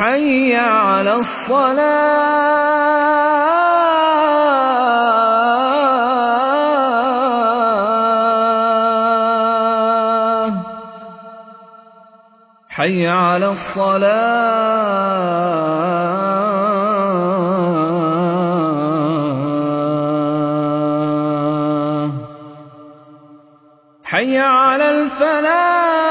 حي على الصلاة. حي على الصلاة. حي على الفلاح.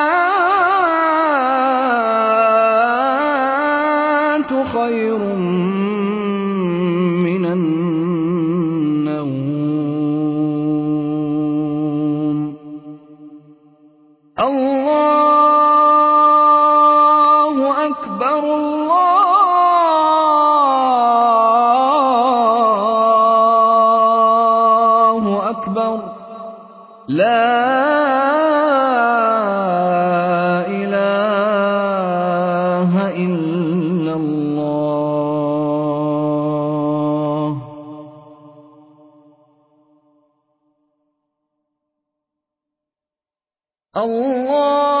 لا إله إلا الله. الله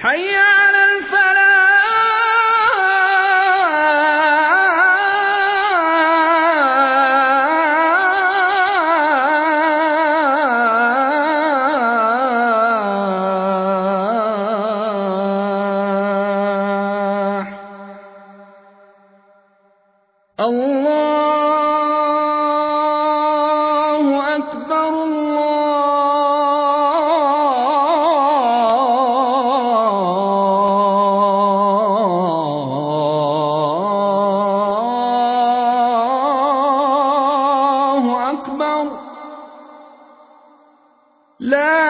حي على لا